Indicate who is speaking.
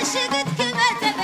Speaker 1: عاشقتك ما تبقى